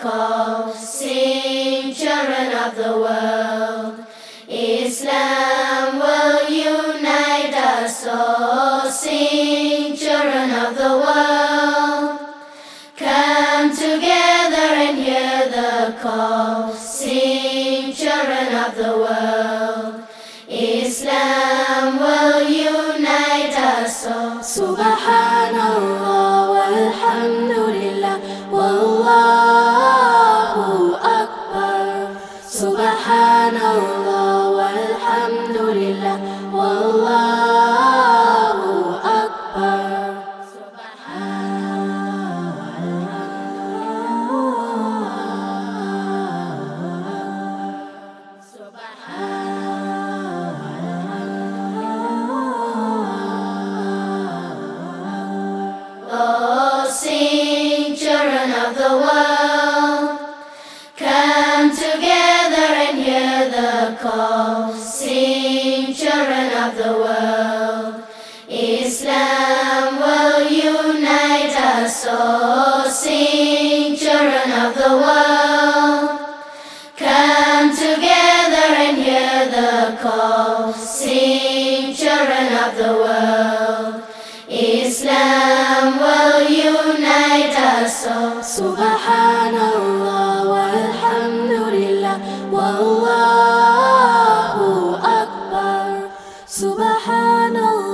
call. Sing, children of the world, Islam will unite us all. Sing, children of the world, come together and hear the call. Sing, children of the world. Islam will unite us all. Subhanallah walhamdulillah Subhanallah walhamdulillah wallahu of the world. Islam will unite us all, sing children of the world. Come together and hear the call, sing children of the world. Islam will unite us all. Subhanallah walhamdulillah wallah subhanallah.